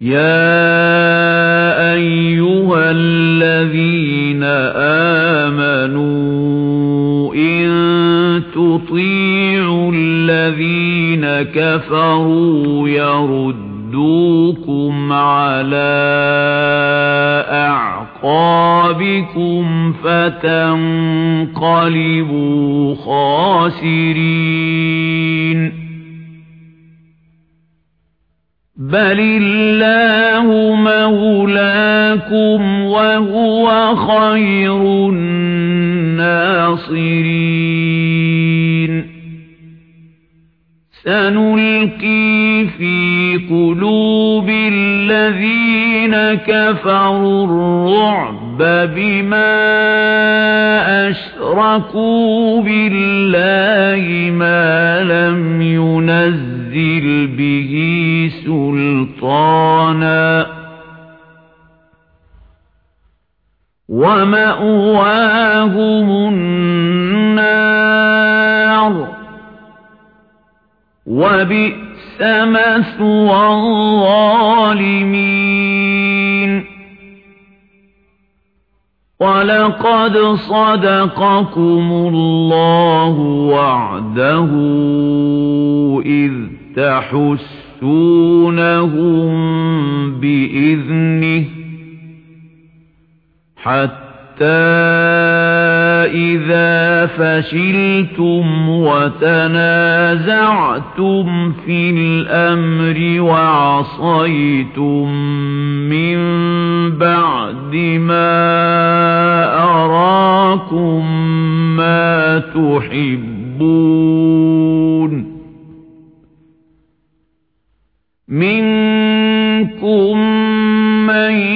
يَا أَيُّهَا الَّذِينَ آمَنُوا إِن تُطِيعُوا الَّذِينَ كَفَرُوا يَرُدُّوكُمْ عَلَى أَعْقَابِكُمْ فَتَنقَلِبُوا خَاسِرِينَ بَلِ اللَّهُ مَوْلَاكُمْ وَهُوَ خَيْرُ النَّاصِرِينَ سَنُلْقِي فِي قُلُوبِ الَّذِينَ كَفَرُوا الرُّعْبَ بِمَا أَشْرَكُوا بِاللَّهِ مَا لَمْ وَمَأْوَاهُمُ النَّارُ. وَبِئْسَ مَثْوَى الظَّالِمِينَ. وَلَقَدْ صَدَقَكُمُ اللَّهُ وَعْدَهُ إِذْ تَحُسُّونَهُم بِإِذْنِهِ. حَتَّى إِذَا فَشِلْتُمْ وَتَنَازَعْتُمْ فِي الْأَمْرِ وَعَصَيْتُمْ مِنْ بَعْدِ مَا أَرَاكُمْ مَا تُحِبُّونَ مِنْكُمْ مَنْ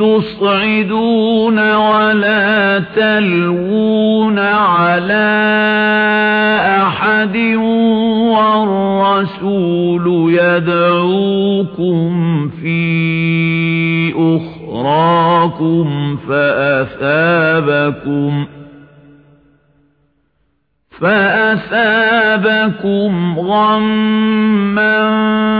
تُصْعِدُونَ وَلَا تَلْوُونَ عَلَى أَحَدٍ وَالرَّسُولُ يَدْعُوكُمْ فِي أُخْرَاكُمْ فَأَثَابَكُمْ فَأَثَابَكُمْ غَمًّا